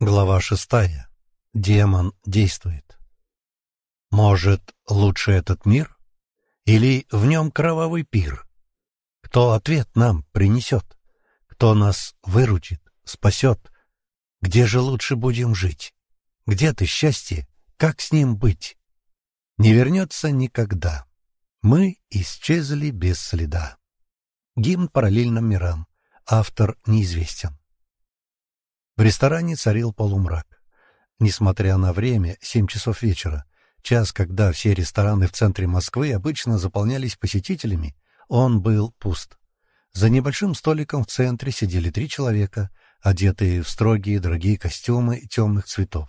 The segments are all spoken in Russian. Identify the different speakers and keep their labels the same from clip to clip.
Speaker 1: Глава шестая. Демон действует. Может, лучше этот мир? Или в нем кровавый пир? Кто ответ нам принесет? Кто нас выручит, спасет? Где же лучше будем жить? Где ты счастье? Как с ним быть? Не вернется никогда. Мы исчезли без следа. Гимн параллельным мирам. Автор неизвестен. В ресторане царил полумрак. Несмотря на время, семь часов вечера, час, когда все рестораны в центре Москвы обычно заполнялись посетителями, он был пуст. За небольшим столиком в центре сидели три человека, одетые в строгие дорогие костюмы темных цветов.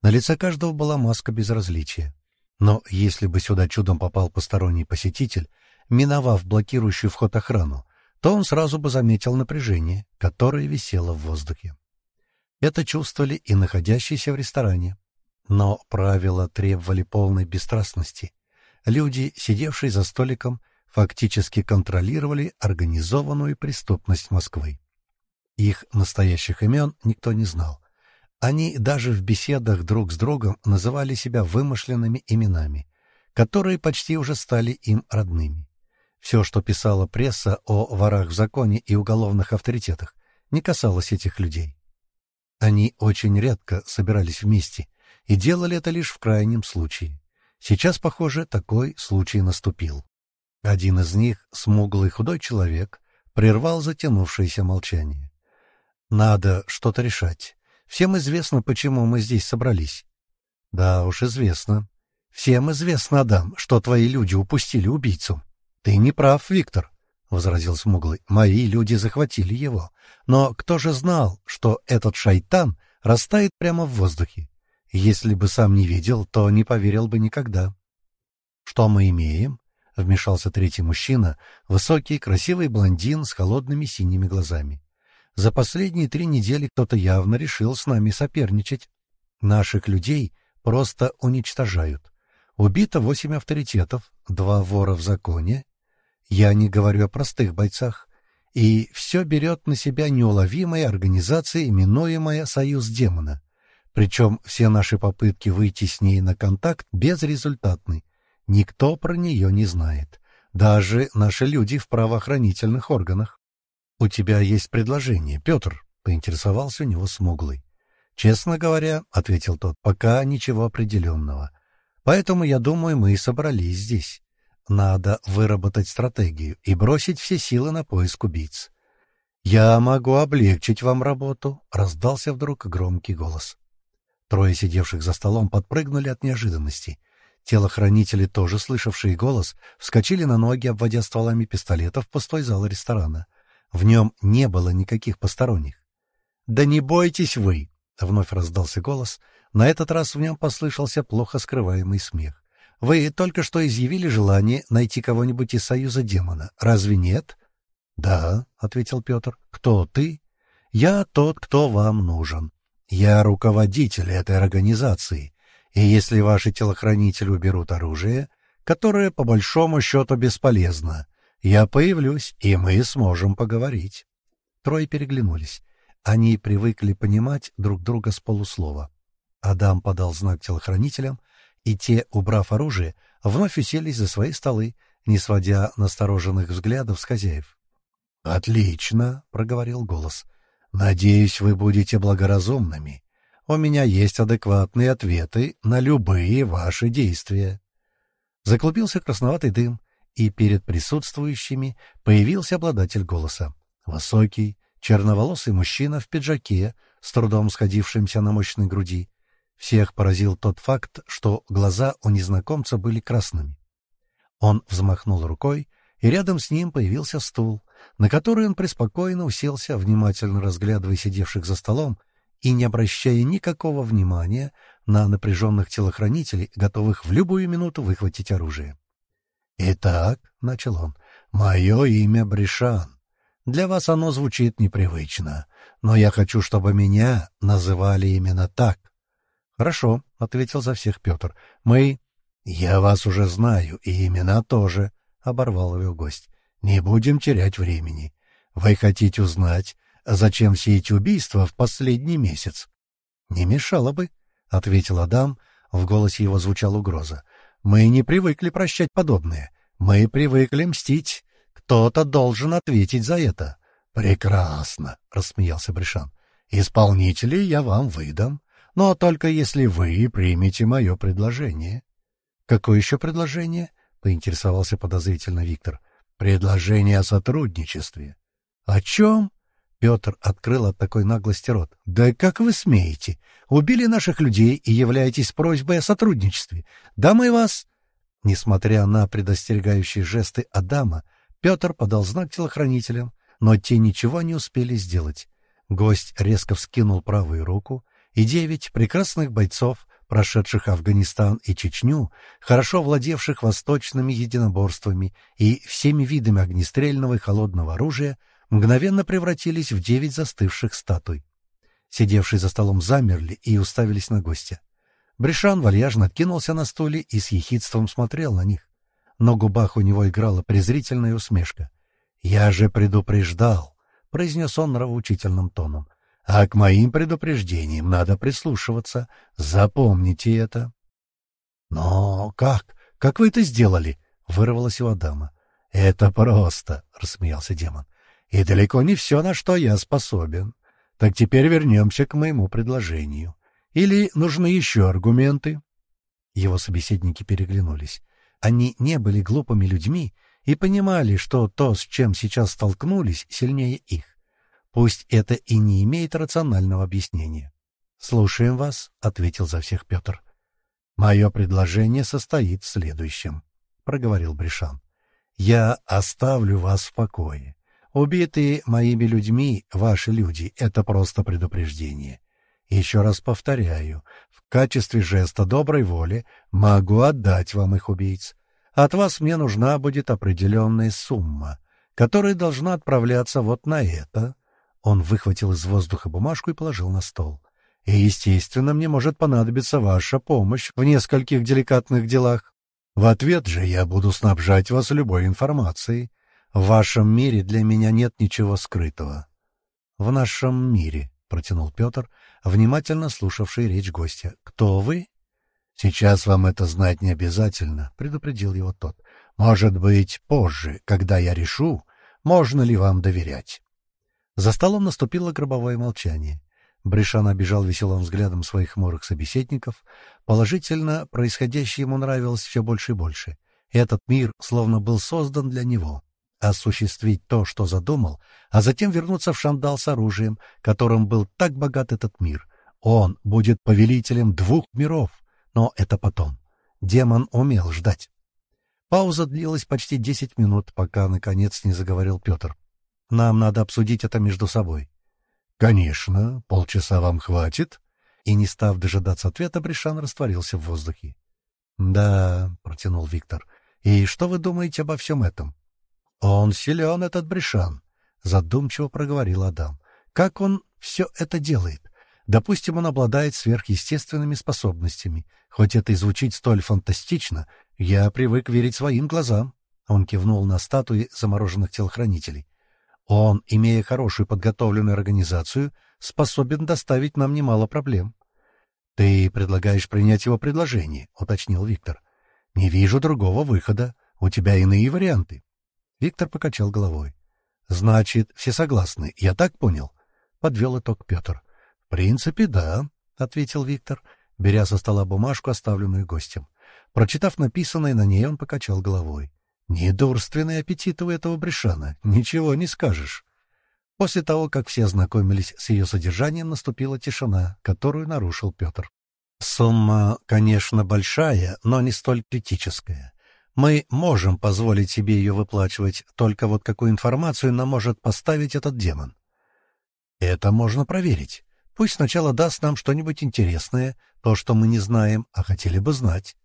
Speaker 1: На лице каждого была маска безразличия. Но если бы сюда чудом попал посторонний посетитель, миновав блокирующую вход охрану, то он сразу бы заметил напряжение, которое висело в воздухе. Это чувствовали и находящиеся в ресторане. Но правила требовали полной бесстрастности. Люди, сидевшие за столиком, фактически контролировали организованную преступность Москвы. Их настоящих имен никто не знал. Они даже в беседах друг с другом называли себя вымышленными именами, которые почти уже стали им родными. Все, что писала пресса о ворах в законе и уголовных авторитетах, не касалось этих людей. Они очень редко собирались вместе и делали это лишь в крайнем случае. Сейчас, похоже, такой случай наступил. Один из них, смуглый худой человек, прервал затянувшееся молчание. «Надо что-то решать. Всем известно, почему мы здесь собрались». «Да уж известно. Всем известно, Адам, что твои люди упустили убийцу. Ты не прав, Виктор возразил Смуглый. «Мои люди захватили его. Но кто же знал, что этот шайтан растает прямо в воздухе? Если бы сам не видел, то не поверил бы никогда». «Что мы имеем?» — вмешался третий мужчина, высокий, красивый блондин с холодными синими глазами. «За последние три недели кто-то явно решил с нами соперничать. Наших людей просто уничтожают. Убито восемь авторитетов, два вора в законе я не говорю о простых бойцах. И все берет на себя неуловимая организация, именуемая «Союз демона». Причем все наши попытки выйти с ней на контакт безрезультатны. Никто про нее не знает. Даже наши люди в правоохранительных органах. — У тебя есть предложение, Петр? — поинтересовался у него смуглый. — Честно говоря, — ответил тот, — пока ничего определенного. Поэтому, я думаю, мы и собрались здесь. Надо выработать стратегию и бросить все силы на поиск убийц. «Я могу облегчить вам работу», — раздался вдруг громкий голос. Трое сидевших за столом подпрыгнули от неожиданности. Телохранители, тоже слышавшие голос, вскочили на ноги, обводя стволами пистолетов пустой зал ресторана. В нем не было никаких посторонних. «Да не бойтесь вы!» — вновь раздался голос. На этот раз в нем послышался плохо скрываемый смех. Вы только что изъявили желание найти кого-нибудь из Союза Демона. Разве нет? — Да, — ответил Петр. — Кто ты? — Я тот, кто вам нужен. Я руководитель этой организации. И если ваши телохранители уберут оружие, которое по большому счету бесполезно, я появлюсь, и мы сможем поговорить. Трое переглянулись. Они привыкли понимать друг друга с полуслова. Адам подал знак телохранителям — и те, убрав оружие, вновь уселись за свои столы, не сводя настороженных взглядов с хозяев. — Отлично, — проговорил голос. — Надеюсь, вы будете благоразумными. У меня есть адекватные ответы на любые ваши действия. Заклубился красноватый дым, и перед присутствующими появился обладатель голоса. Высокий, черноволосый мужчина в пиджаке, с трудом сходившимся на мощной груди, всех поразил тот факт, что глаза у незнакомца были красными. Он взмахнул рукой, и рядом с ним появился стул, на который он преспокойно уселся, внимательно разглядывая сидевших за столом и не обращая никакого внимания на напряженных телохранителей, готовых в любую минуту выхватить оружие. «Итак», — начал он, — «мое имя Бришан. Для вас оно звучит непривычно, но я хочу, чтобы меня называли именно так. «Хорошо», — ответил за всех Петр. «Мы...» «Я вас уже знаю, и имена тоже», — оборвал его гость. «Не будем терять времени. Вы хотите узнать, зачем все эти убийства в последний месяц?» Не мешало бы, — ответил Адам. В голосе его звучала угроза. Мы не привыкли прощать подобное. Мы привыкли мстить. Кто-то должен ответить за это. Прекрасно, — рассмеялся Бришан. Исполнителей я вам выдам, но только если вы примете мое предложение. — Какое еще предложение? — поинтересовался подозрительно Виктор. — Предложение о сотрудничестве. — О чем? Петр открыл от такой наглости рот. — Да как вы смеете? Убили наших людей и являетесь просьбой о сотрудничестве. Да мы вас... Несмотря на предостерегающие жесты Адама, Петр подал знак телохранителям, но те ничего не успели сделать. Гость резко вскинул правую руку, и девять прекрасных бойцов, прошедших Афганистан и Чечню, хорошо владевших восточными единоборствами и всеми видами огнестрельного и холодного оружия, мгновенно превратились в девять застывших статуй. Сидевшие за столом замерли и уставились на гостя. Бришан вальяжно откинулся на стуле и с ехидством смотрел на них. На губах у него играла презрительная усмешка. «Я же предупреждал», — произнес он нравоучительным тоном. «А к моим предупреждениям надо прислушиваться. Запомните это». «Но как? Как вы это сделали?» — вырвалось у Адама. «Это просто», — рассмеялся демон. «И далеко не все, на что я способен. Так теперь вернемся к моему предложению. Или нужны еще аргументы?» Его собеседники переглянулись. Они не были глупыми людьми и понимали, что то, с чем сейчас столкнулись, сильнее их. Пусть это и не имеет рационального объяснения. «Слушаем вас», — ответил за всех Петр. «Мое предложение состоит в следующем», — проговорил Бришан. «Я оставлю вас в покое. Убитые моими людьми ваши люди — это просто предупреждение. Еще раз повторяю, в качестве жеста доброй воли могу отдать вам их убийц. От вас мне нужна будет определенная сумма, которая должна отправляться вот на это. Он выхватил из воздуха бумажку и положил на стол. И, естественно, мне может понадобиться ваша помощь в нескольких деликатных делах. В ответ же я буду снабжать вас любой информацией. В вашем мире для меня нет ничего скрытого. — В нашем мире, — протянул Петр, внимательно слушавший речь гостя. «Кто вы?» «Сейчас вам это знать не обязательно», — предупредил его тот. «Может быть, позже, когда я решу, можно ли вам доверять». За столом наступило гробовое молчание. Бришан обижал веселым взглядом своих хмурых собеседников. Положительно, происходящее ему нравилось все больше и больше. Этот мир словно был создан для него осуществить то, что задумал, а затем вернуться в Шандал с оружием, которым был так богат этот мир. Он будет повелителем двух миров, но это потом. Демон умел ждать. Пауза длилась почти десять минут, пока, наконец, не заговорил Петр. «Нам надо обсудить это между собой». «Конечно, полчаса вам хватит». И, не став дожидаться ответа, Бришан растворился в воздухе. «Да», — протянул Виктор, — «и что вы думаете обо всем этом?» «Он силен, этот Бришан», — задумчиво проговорил Адам. «Как он все это делает? Допустим, он обладает сверхъестественными способностями. Хоть это и звучит столь фантастично, я привык верить своим глазам». Он кивнул на статуи замороженных телохранителей. «Он, имея хорошую подготовленную организацию, способен доставить нам немало проблем». «Ты предлагаешь принять его предложение», — уточнил Виктор. «Не вижу другого выхода. У тебя иные варианты». Виктор покачал головой. — Значит, все согласны, я так понял? — подвел итог Петр. — В принципе, да, — ответил Виктор, беря со стола бумажку, оставленную гостем. Прочитав написанное на ней, он покачал головой. — Недурственный аппетит у этого Брешана, ничего не скажешь. После того, как все ознакомились с ее содержанием, наступила тишина, которую нарушил Петр. Сумма, конечно, большая, но не столь критическая. Мы можем позволить себе ее выплачивать, только вот какую информацию нам может поставить этот демон. Это можно проверить. Пусть сначала даст нам что-нибудь интересное, то, что мы не знаем, а хотели бы знать.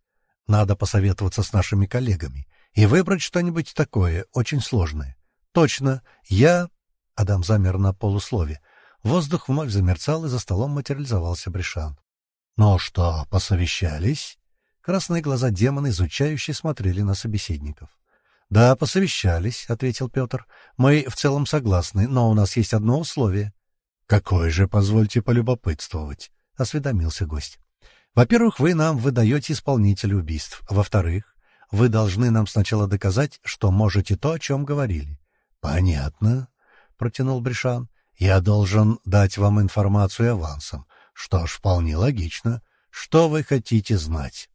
Speaker 1: Надо посоветоваться с нашими коллегами и выбрать что-нибудь такое, очень сложное. Точно, я... Адам замер на полуслове. Воздух вновь замерцал, и за столом материализовался Бришан. — Ну что, посовещались? Красные глаза демона изучающе смотрели на собеседников. — Да, посовещались, — ответил Петр. — Мы в целом согласны, но у нас есть одно условие. — Какое же, позвольте полюбопытствовать? — осведомился гость. «Во-первых, вы нам выдаете исполнителя убийств. Во-вторых, вы должны нам сначала доказать, что можете то, о чем говорили». «Понятно», — протянул Бришан. «Я должен дать вам информацию авансом. Что ж, вполне логично. Что вы хотите знать?»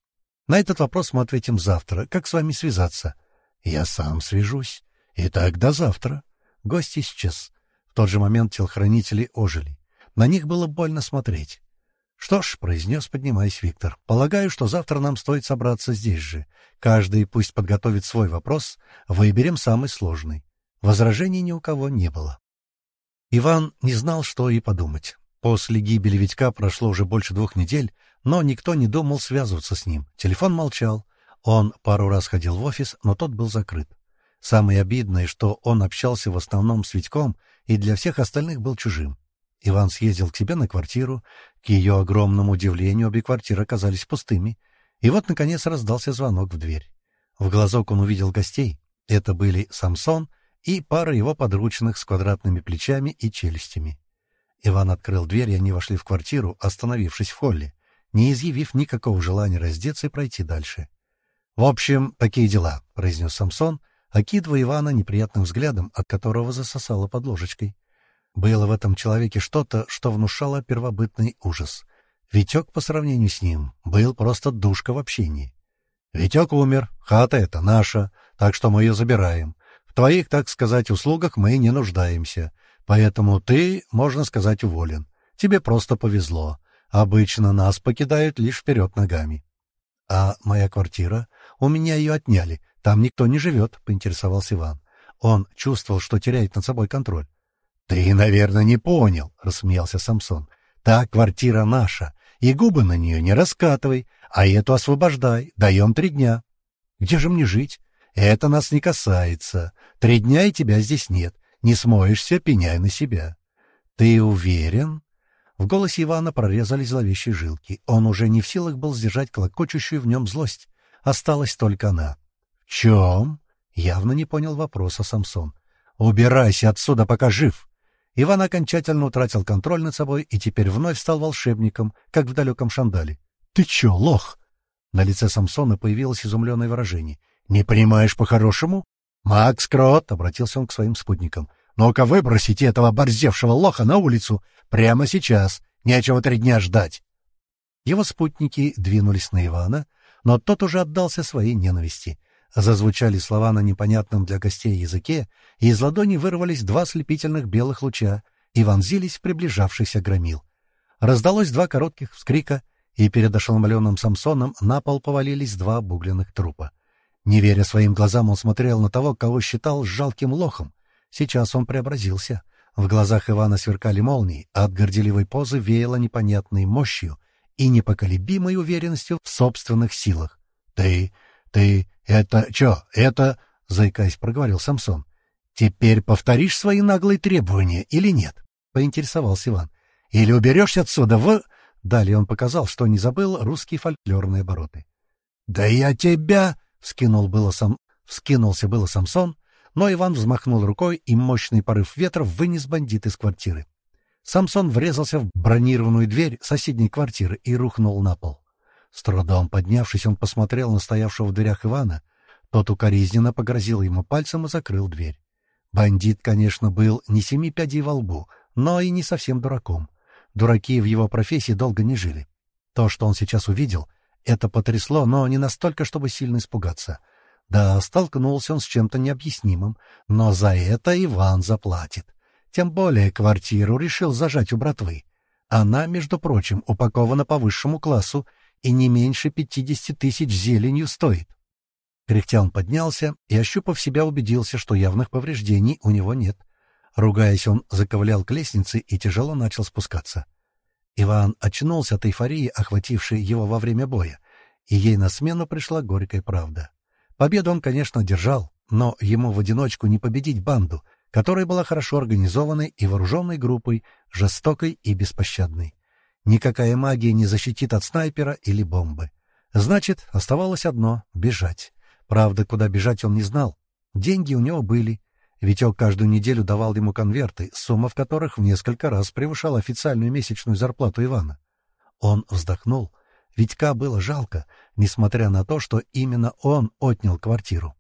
Speaker 1: «На этот вопрос мы ответим завтра. Как с вами связаться?» «Я сам свяжусь. Итак, до завтра». Гость исчез. В тот же момент телохранители ожили. На них было больно смотреть. «Что ж», — произнес, поднимаясь Виктор, — «полагаю, что завтра нам стоит собраться здесь же. Каждый пусть подготовит свой вопрос, выберем самый сложный». Возражений ни у кого не было. Иван не знал, что и подумать. После гибели Витька прошло уже больше двух недель, но никто не думал связываться с ним. Телефон молчал. Он пару раз ходил в офис, но тот был закрыт. Самое обидное, что он общался в основном с Витьком и для всех остальных был чужим. Иван съездил к себе на квартиру. К ее огромному удивлению, обе квартиры оказались пустыми. И вот, наконец, раздался звонок в дверь. В глазок он увидел гостей. Это были Самсон и пара его подручных с квадратными плечами и челюстями. Иван открыл дверь, и они вошли в квартиру, остановившись в холле, не изъявив никакого желания раздеться и пройти дальше. — В общем, такие дела, — произнес Самсон, окидывая Ивана неприятным взглядом, от которого засосало под ложечкой. Было в этом человеке что-то, что внушало первобытный ужас. Витек по сравнению с ним был просто душка в общении. «Витек умер, хата эта наша, так что мы ее забираем. В твоих, так сказать, услугах мы не нуждаемся, поэтому ты, можно сказать, уволен. Тебе просто повезло. Обычно нас покидают лишь вперед ногами». «А моя квартира? У меня ее отняли. Там никто не живет», — поинтересовался Иван. Он чувствовал, что теряет над собой контроль. — Ты, наверное, не понял, — рассмеялся Самсон. — Та квартира наша, и губы на нее не раскатывай, а эту освобождай, даем три дня. — Где же мне жить? — Это нас не касается. Три дня и тебя здесь нет. Не смоешься, пеняй на себя. — Ты уверен? В голосе Ивана прорезались зловещие жилки. Он уже не в силах был сдержать клокочущую в нем злость. Осталась только она. — В чем? — явно не понял вопроса Самсон. — Убирайся отсюда, пока жив. Иван окончательно утратил контроль над собой и теперь вновь стал волшебником, как в далеком Шандале. «Ты чё, лох?» На лице Самсона появилось изумленное выражение. «Не понимаешь по-хорошему?» «Макс Крот», — обратился он к своим спутникам, — «ну-ка выбросите этого борзевшего лоха на улицу прямо сейчас. Нечего три дня ждать». Его спутники двинулись на Ивана, но тот уже отдался своей ненависти. Зазвучали слова на непонятном для гостей языке, и из ладони вырвались два слепительных белых луча и вонзились в приближавшийся громил. Раздалось два коротких вскрика, и перед ошеломленным Самсоном на пол повалились два обугленных трупа. Не веря своим глазам, он смотрел на того, кого считал жалким лохом. Сейчас он преобразился. В глазах Ивана сверкали молнии, а от горделивой позы веяло непонятной мощью и непоколебимой уверенностью в собственных силах. — Ты «Ты... это... чё? Это...» — заикаясь, проговорил Самсон. «Теперь повторишь свои наглые требования или нет?» — поинтересовался Иван. «Или уберешься отсюда в...» Далее он показал, что не забыл русские фольклорные обороты. «Да я тебя...» — вскинул было сам... вскинулся было Самсон, но Иван взмахнул рукой, и мощный порыв ветра вынес бандит из квартиры. Самсон врезался в бронированную дверь соседней квартиры и рухнул на пол. С трудом поднявшись, он посмотрел на стоявшего в дверях Ивана. Тот укоризненно погрозил ему пальцем и закрыл дверь. Бандит, конечно, был не семи пядей во лбу, но и не совсем дураком. Дураки в его профессии долго не жили. То, что он сейчас увидел, это потрясло, но не настолько, чтобы сильно испугаться. Да, столкнулся он с чем-то необъяснимым, но за это Иван заплатит. Тем более квартиру решил зажать у братвы. Она, между прочим, упакована по высшему классу и не меньше пятидесяти тысяч зеленью стоит. Кряхтя поднялся и, ощупав себя, убедился, что явных повреждений у него нет. Ругаясь, он заковылял к лестнице и тяжело начал спускаться. Иван очнулся от эйфории, охватившей его во время боя, и ей на смену пришла горькая правда. Победу он, конечно, держал, но ему в одиночку не победить банду, которая была хорошо организованной и вооруженной группой, жестокой и беспощадной. Никакая магия не защитит от снайпера или бомбы. Значит, оставалось одно — бежать. Правда, куда бежать он не знал. Деньги у него были. Витек каждую неделю давал ему конверты, сумма в которых в несколько раз превышала официальную месячную зарплату Ивана. Он вздохнул. Витька было жалко, несмотря на то, что именно он отнял квартиру.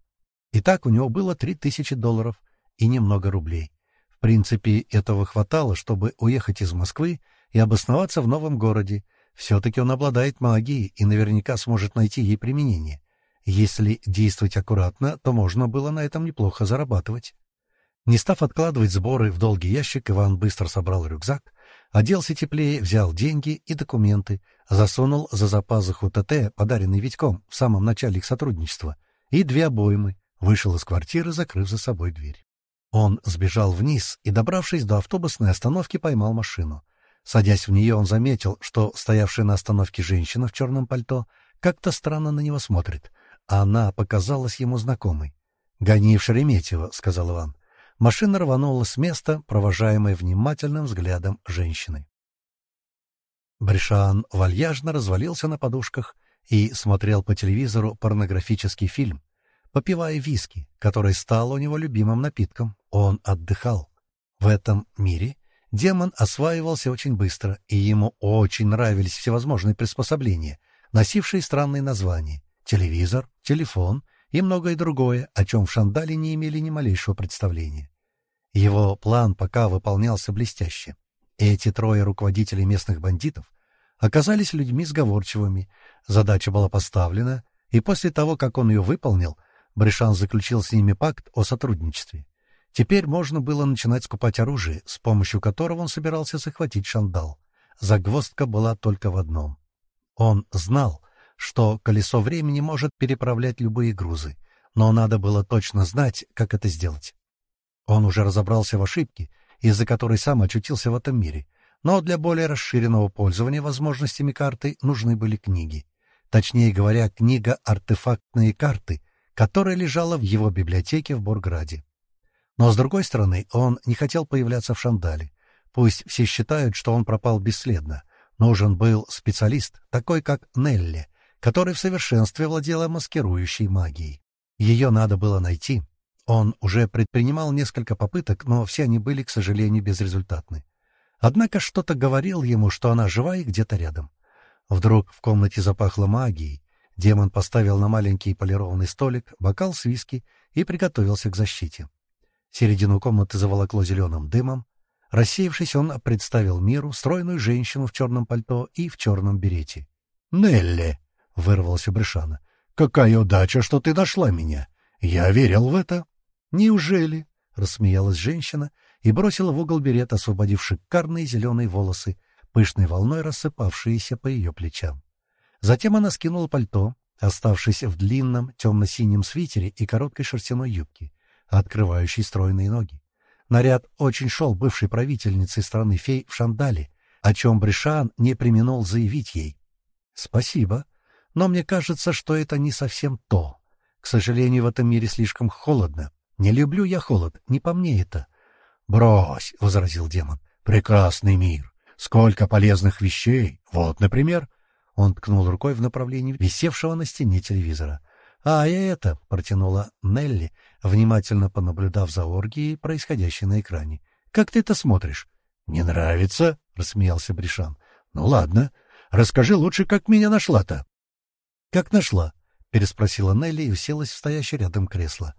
Speaker 1: Итак, у него было три тысячи долларов и немного рублей. В принципе, этого хватало, чтобы уехать из Москвы и обосноваться в новом городе. Все-таки он обладает магией и наверняка сможет найти ей применение. Если действовать аккуратно, то можно было на этом неплохо зарабатывать. Не став откладывать сборы в долгий ящик, Иван быстро собрал рюкзак, оделся теплее, взял деньги и документы, засунул за запазуху ТТ, подаренный Витьком в самом начале их сотрудничества, и две обоймы, вышел из квартиры, закрыв за собой дверь. Он сбежал вниз и, добравшись до автобусной остановки, поймал машину. Садясь в нее, он заметил, что стоявшая на остановке женщина в черном пальто как-то странно на него смотрит — она показалась ему знакомой. «Гони в Шереметьево», — сказал Иван. Машина рванула с места, провожаемая внимательным взглядом женщины. Бришан вальяжно развалился на подушках и смотрел по телевизору порнографический фильм, попивая виски, который стал у него любимым напитком. Он отдыхал. В этом мире демон осваивался очень быстро, и ему очень нравились всевозможные приспособления, носившие странные названия телевизор, телефон и многое другое, о чем в Шандале не имели ни малейшего представления. Его план пока выполнялся блестяще. Эти трое руководителей местных бандитов оказались людьми сговорчивыми, задача была поставлена, и после того, как он ее выполнил, Бришан заключил с ними пакт о сотрудничестве. Теперь можно было начинать скупать оружие, с помощью которого он собирался захватить Шандал. Загвоздка была только в одном. Он знал, что колесо времени может переправлять любые грузы, но надо было точно знать, как это сделать. Он уже разобрался в ошибке, из-за которой сам очутился в этом мире, но для более расширенного пользования возможностями карты нужны были книги. Точнее говоря, книга «Артефактные карты», которая лежала в его библиотеке в Борграде. Но, с другой стороны, он не хотел появляться в Шандале. Пусть все считают, что он пропал бесследно. Нужен был специалист, такой как Нелли, который в совершенстве владела маскирующей магией. Ее надо было найти. Он уже предпринимал несколько попыток, но все они были, к сожалению, безрезультатны. Однако что-то говорил ему, что она жива и где-то рядом. Вдруг в комнате запахло магией. Демон поставил на маленький полированный столик бокал с виски и приготовился к защите. Середину комнаты заволокло зеленым дымом. Рассеявшись, он представил миру стройную женщину в черном пальто и в черном берете. «Нелли!» — вырвалось у Брышана. «Какая удача, что ты нашла меня! Я верил в это!» «Неужели?» — рассмеялась женщина и бросила в угол берет, освободив шикарные зеленые волосы, пышной волной рассыпавшиеся по ее плечам. Затем она скинула пальто, оставшись в длинном темно-синем свитере и короткой шерстяной юбке, открывающей стройные ноги. Наряд очень шел бывшей правительнице страны фей в Шандале, о чем Бришан не применул заявить ей. «Спасибо», но мне кажется, что это не совсем то. К сожалению, в этом мире слишком холодно. Не люблю я холод, не по мне это. — Брось, — возразил демон, — прекрасный мир. Сколько полезных вещей. Вот, например... Он ткнул рукой в направлении висевшего на стене телевизора. «А, и это!» — протянула Нелли, внимательно понаблюдав за оргией, происходящей на экране. «Как ты это смотришь?» «Не нравится?» — рассмеялся Бришан. «Ну ладно. Расскажи лучше, как меня нашла-то». «Как нашла?» — переспросила Нелли и уселась в стоящее рядом кресло.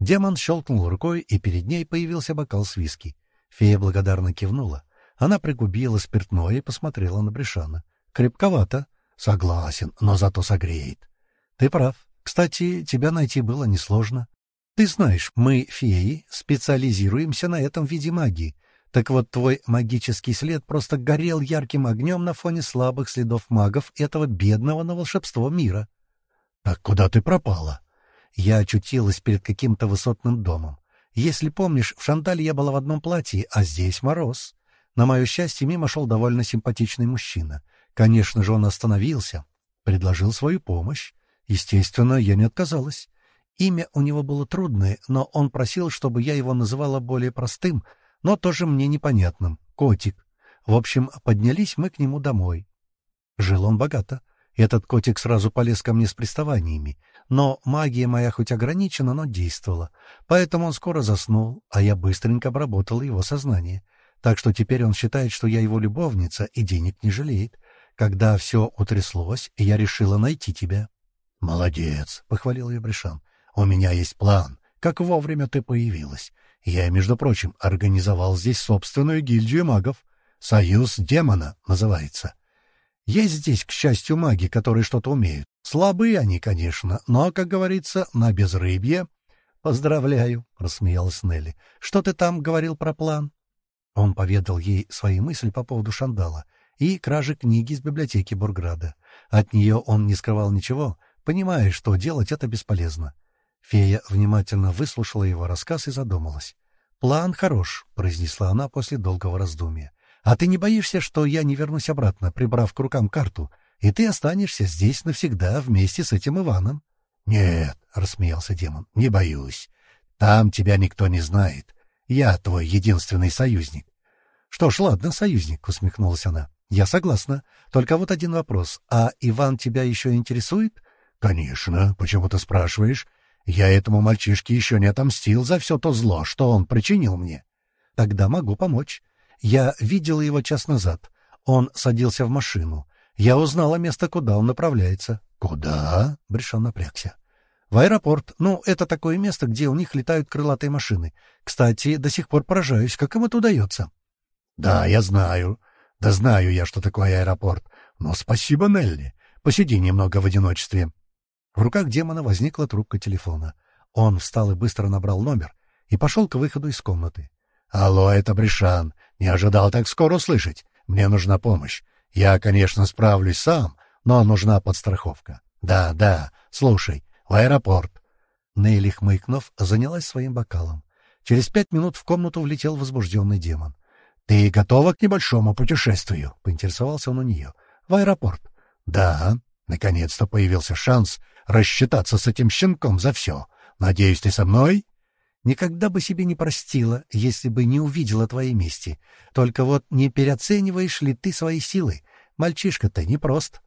Speaker 1: Демон щелкнул рукой, и перед ней появился бокал с виски. Фея благодарно кивнула. Она пригубила спиртное и посмотрела на Бришана. «Крепковато». «Согласен, но зато согреет». «Ты прав. Кстати, тебя найти было несложно. Ты знаешь, мы, феи, специализируемся на этом виде магии. Так вот, твой магический след просто горел ярким огнем на фоне слабых следов магов этого бедного на волшебство мира. — Так куда ты пропала? Я очутилась перед каким-то высотным домом. Если помнишь, в Шантале я была в одном платье, а здесь мороз. На мое счастье, мимо шел довольно симпатичный мужчина. Конечно же, он остановился, предложил свою помощь. Естественно, я не отказалась. Имя у него было трудное, но он просил, чтобы я его называла более простым — но тоже мне непонятным. Котик. В общем, поднялись мы к нему домой. Жил он богато. Этот котик сразу полез ко мне с приставаниями. Но магия моя хоть ограничена, но действовала. Поэтому он скоро заснул, а я быстренько обработал его сознание. Так что теперь он считает, что я его любовница и денег не жалеет. Когда все утряслось, я решила найти тебя. — Молодец, — похвалил ее Бришан. — У меня есть план. Как вовремя ты появилась. Я, между прочим, организовал здесь собственную гильдию магов. «Союз демона» называется. Есть здесь, к счастью, маги, которые что-то умеют. Слабые они, конечно, но, как говорится, на безрыбье. «Поздравляю», — рассмеялась Нелли. «Что ты там говорил про план?» Он поведал ей свои мысли по поводу Шандала и кражи книги из библиотеки Бурграда. От нее он не скрывал ничего, понимая, что делать это бесполезно. Фея внимательно выслушала его рассказ и задумалась. «План хорош», — произнесла она после долгого раздумья. «А ты не боишься, что я не вернусь обратно, прибрав к рукам карту, и ты останешься здесь навсегда вместе с этим Иваном?» «Нет», — рассмеялся демон, — «не боюсь. Там тебя никто не знает. Я твой единственный союзник». «Что ж, ладно, союзник», — усмехнулась она. «Я согласна. Только вот один вопрос. А Иван тебя еще интересует?» «Конечно. Почему ты спрашиваешь? Я этому мальчишке еще не отомстил за все то зло, что он причинил мне. Тогда могу помочь. Я видела его час назад. Он садился в машину. Я узнала место, куда он направляется. — Куда? — Брешан напрягся. — В аэропорт. Ну, это такое место, где у них летают крылатые машины. Кстати, до сих пор поражаюсь, как им это удается. — Да, я знаю. Да знаю я, что такое аэропорт. Но спасибо, Нелли. Посиди немного в одиночестве. В руках демона возникла трубка телефона. Он встал и быстро набрал номер и пошел к выходу из комнаты. «Алло, это Бришан. Не ожидал так скоро услышать. Мне нужна помощь. Я, конечно, справлюсь сам, но нужна подстраховка. Да, да, слушай, в аэропорт». Нейли, хмыкнув, занялась своим бокалом. Через пять минут в комнату влетел возбужденный демон. «Ты готова к небольшому путешествию?» — поинтересовался он у нее. «В аэропорт». «Да». Наконец-то появился шанс рассчитаться с этим щенком за все. Надеюсь, ты со мной? Никогда бы себе не простила, если бы не увидела твоей мести. Только вот не переоцениваешь ли ты свои силы? Мальчишка-то непрост.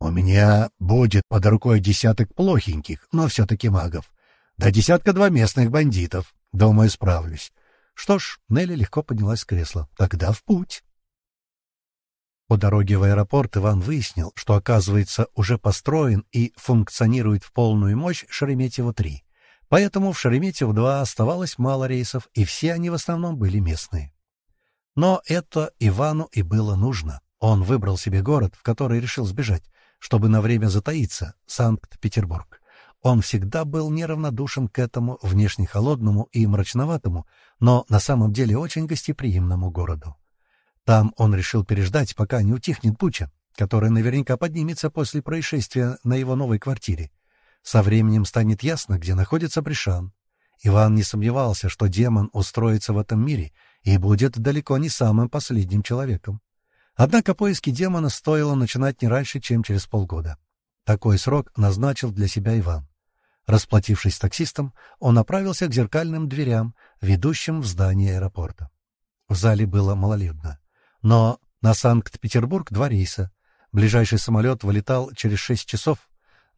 Speaker 1: У меня будет под рукой десяток плохеньких, но все-таки магов. Да десятка-два местных бандитов. Думаю, справлюсь. Что ж, Нелли легко поднялась с кресла. Тогда в путь. По дороге в аэропорт Иван выяснил, что, оказывается, уже построен и функционирует в полную мощь Шереметьево-3. Поэтому в Шереметьево-2 оставалось мало рейсов, и все они в основном были местные. Но это Ивану и было нужно. Он выбрал себе город, в который решил сбежать, чтобы на время затаиться — Санкт-Петербург. Он всегда был неравнодушен к этому внешне холодному и мрачноватому, но на самом деле очень гостеприимному городу. Там он решил переждать, пока не утихнет буча, которая наверняка поднимется после происшествия на его новой квартире. Со временем станет ясно, где находится Бришан. Иван не сомневался, что демон устроится в этом мире и будет далеко не самым последним человеком. Однако поиски демона стоило начинать не раньше, чем через полгода. Такой срок назначил для себя Иван. Расплатившись с таксистом, он направился к зеркальным дверям, ведущим в здание аэропорта. В зале было малолюдно. Но на Санкт-Петербург два рейса. Ближайший самолет вылетал через шесть часов,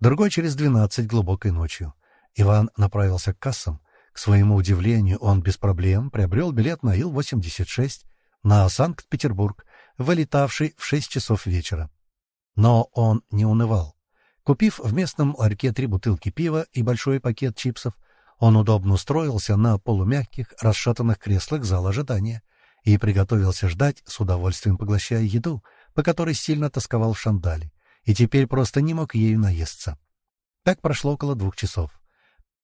Speaker 1: другой через двенадцать глубокой ночью. Иван направился к кассам. К своему удивлению, он без проблем приобрел билет на Ил-86 на Санкт-Петербург, вылетавший в шесть часов вечера. Но он не унывал. Купив в местном ларьке три бутылки пива и большой пакет чипсов, он удобно устроился на полумягких, расшатанных креслах зала ожидания — и приготовился ждать, с удовольствием поглощая еду, по которой сильно тосковал в Шандале, и теперь просто не мог ею наесться. Так прошло около двух часов.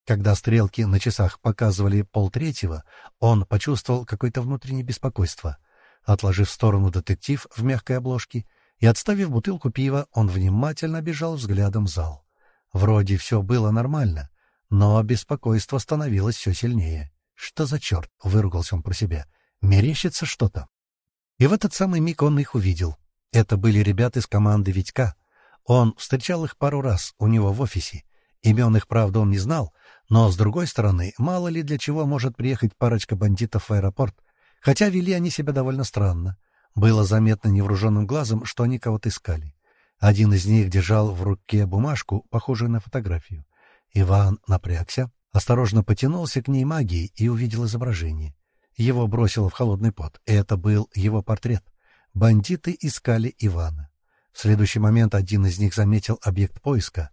Speaker 1: Когда стрелки на часах показывали полтретьего, он почувствовал какое-то внутреннее беспокойство. Отложив в сторону детектив в мягкой обложке и отставив бутылку пива, он внимательно бежал взглядом зал. Вроде все было нормально, но беспокойство становилось все сильнее. «Что за черт?» — выругался он про себя. Мерещится что-то. И в этот самый миг он их увидел. Это были ребята из команды Витька. Он встречал их пару раз у него в офисе. Имен их, правда, он не знал, но, с другой стороны, мало ли для чего может приехать парочка бандитов в аэропорт, хотя вели они себя довольно странно. Было заметно невооруженным глазом, что они кого-то искали. Один из них держал в руке бумажку, похожую на фотографию. Иван напрягся, осторожно потянулся к ней магией и увидел изображение. Его бросило в холодный пот. Это был его портрет. Бандиты искали Ивана. В следующий момент один из них заметил объект поиска.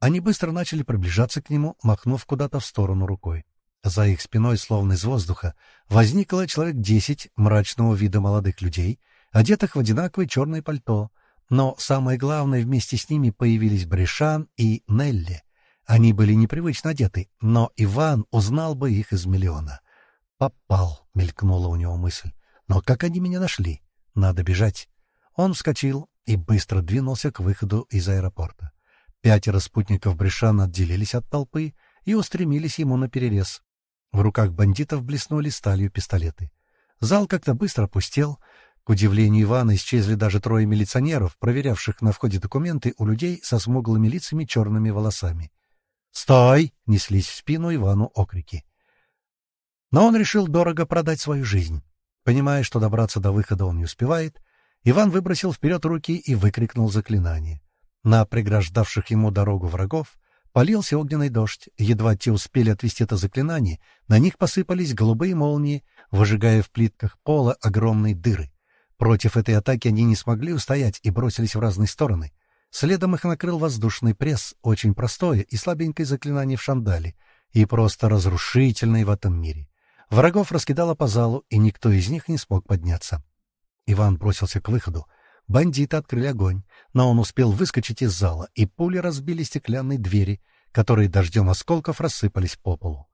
Speaker 1: Они быстро начали приближаться к нему, махнув куда-то в сторону рукой. За их спиной, словно из воздуха, возникло человек десять мрачного вида молодых людей, одетых в одинаковое черное пальто. Но самое главное, вместе с ними появились Брешан и Нелли. Они были непривычно одеты, но Иван узнал бы их из миллиона. «Попал», — мелькнула у него мысль. «Но как они меня нашли? Надо бежать». Он вскочил и быстро двинулся к выходу из аэропорта. Пятеро спутников Брешана отделились от толпы и устремились ему на перерез. В руках бандитов блеснули сталью пистолеты. Зал как-то быстро опустел. К удивлению Ивана исчезли даже трое милиционеров, проверявших на входе документы у людей со смуглыми лицами черными волосами. «Стой!» — неслись в спину Ивану окрики. Но он решил дорого продать свою жизнь. Понимая, что добраться до выхода он не успевает, Иван выбросил вперед руки и выкрикнул заклинание. На преграждавших ему дорогу врагов Полился огненный дождь. Едва те успели отвести это заклинание, на них посыпались голубые молнии, выжигая в плитках пола огромные дыры. Против этой атаки они не смогли устоять и бросились в разные стороны. Следом их накрыл воздушный пресс, очень простое и слабенькое заклинание в шандале, и просто разрушительное в этом мире. Врагов раскидало по залу, и никто из них не смог подняться. Иван бросился к выходу. Бандиты открыли огонь, но он успел выскочить из зала, и пули разбили стеклянные двери, которые дождем осколков рассыпались по полу.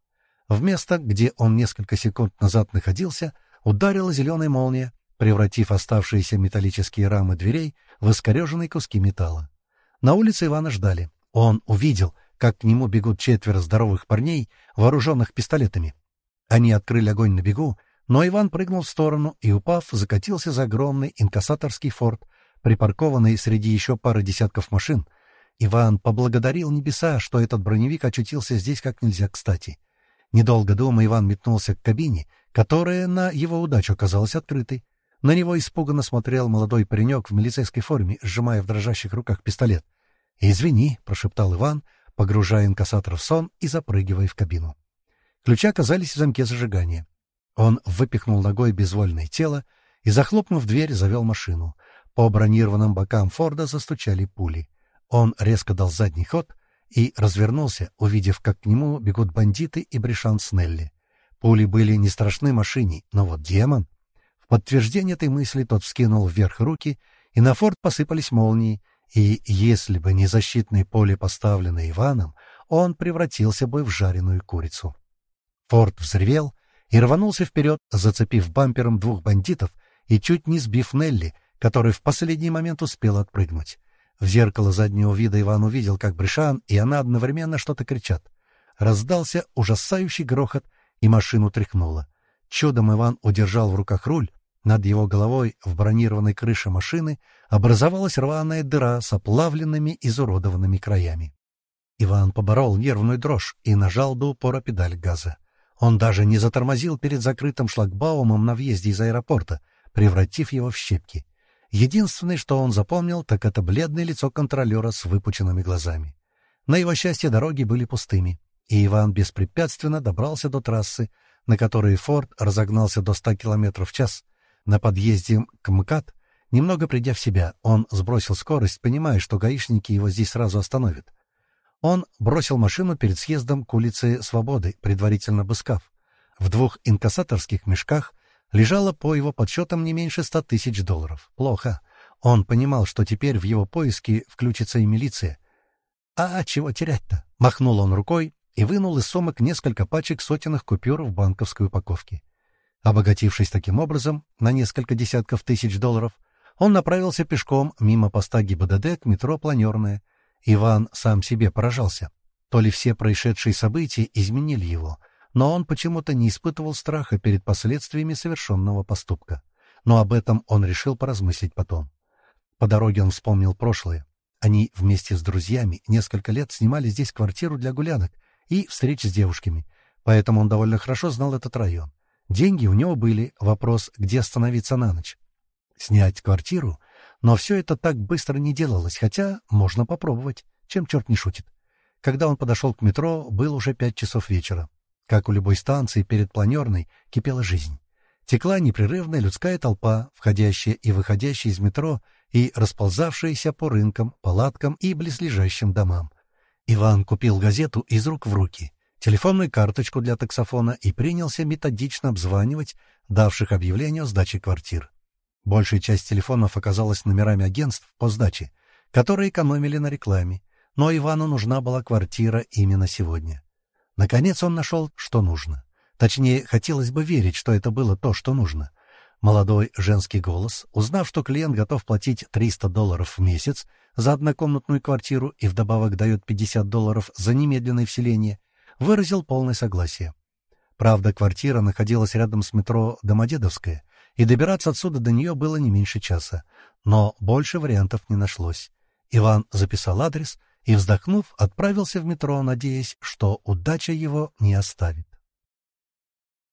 Speaker 1: В место, где он несколько секунд назад находился, ударила зеленая молния, превратив оставшиеся металлические рамы дверей в искореженные куски металла. На улице Ивана ждали. Он увидел, как к нему бегут четверо здоровых парней, вооруженных пистолетами. Они открыли огонь на бегу, но Иван прыгнул в сторону и, упав, закатился за огромный инкассаторский форт, припаркованный среди еще пары десятков машин. Иван поблагодарил небеса, что этот броневик очутился здесь как нельзя кстати. Недолго думая, Иван метнулся к кабине, которая на его удачу оказалась открытой. На него испуганно смотрел молодой паренек в милицейской форме, сжимая в дрожащих руках пистолет. «Извини», — прошептал Иван, погружая инкассатор в сон и запрыгивая в кабину. Ключи оказались в замке зажигания. Он выпихнул ногой безвольное тело и, захлопнув дверь, завел машину. По бронированным бокам Форда застучали пули. Он резко дал задний ход и развернулся, увидев, как к нему бегут бандиты и Брешан Снелли. Пули были не страшны машине, но вот демон... В подтверждение этой мысли тот вскинул вверх руки, и на Форд посыпались молнии, и если бы не защитное поле, поставленное Иваном, он превратился бы в жареную курицу. Форд взревел и рванулся вперед, зацепив бампером двух бандитов и чуть не сбив Нелли, который в последний момент успел отпрыгнуть. В зеркало заднего вида Иван увидел, как Бришан и она одновременно что-то кричат. Раздался ужасающий грохот, и машину тряхнуло. Чудом Иван удержал в руках руль, над его головой в бронированной крыше машины образовалась рваная дыра с оплавленными изуродованными краями. Иван поборол нервную дрожь и нажал до упора педаль газа. Он даже не затормозил перед закрытым шлагбаумом на въезде из аэропорта, превратив его в щепки. Единственное, что он запомнил, так это бледное лицо контролера с выпученными глазами. На его счастье дороги были пустыми, и Иван беспрепятственно добрался до трассы, на которой Форд разогнался до 100 км в час. На подъезде к МКАД, немного придя в себя, он сбросил скорость, понимая, что гаишники его здесь сразу остановят. Он бросил машину перед съездом к улице Свободы, предварительно обыскав. В двух инкассаторских мешках лежало, по его подсчетам, не меньше ста тысяч долларов. Плохо. Он понимал, что теперь в его поиски включится и милиция. «А чего терять-то?» — махнул он рукой и вынул из сумок несколько пачек сотенных купюр в банковской упаковке. Обогатившись таким образом на несколько десятков тысяч долларов, он направился пешком мимо поста ГИБДД к метро «Планерное», Иван сам себе поражался. То ли все происшедшие события изменили его, но он почему-то не испытывал страха перед последствиями совершенного поступка. Но об этом он решил поразмыслить потом. По дороге он вспомнил прошлое. Они вместе с друзьями несколько лет снимали здесь квартиру для гулянок и встреч с девушками, поэтому он довольно хорошо знал этот район. Деньги у него были, вопрос, где остановиться на ночь. Снять квартиру но все это так быстро не делалось, хотя можно попробовать, чем черт не шутит. Когда он подошел к метро, было уже пять часов вечера. Как у любой станции перед планерной кипела жизнь. Текла непрерывная людская толпа, входящая и выходящая из метро, и расползавшиеся по рынкам, палаткам и близлежащим домам. Иван купил газету из рук в руки, телефонную карточку для таксофона и принялся методично обзванивать давших объявление о сдаче квартир. Большая часть телефонов оказалась номерами агентств по сдаче, которые экономили на рекламе, но Ивану нужна была квартира именно сегодня. Наконец он нашел, что нужно. Точнее, хотелось бы верить, что это было то, что нужно. Молодой женский голос, узнав, что клиент готов платить 300 долларов в месяц за однокомнатную квартиру и вдобавок дает 50 долларов за немедленное вселение, выразил полное согласие. Правда, квартира находилась рядом с метро Домодедовская, и добираться отсюда до нее было не меньше часа, но больше вариантов не нашлось. Иван записал адрес и, вздохнув, отправился в метро, надеясь, что удача его не оставит.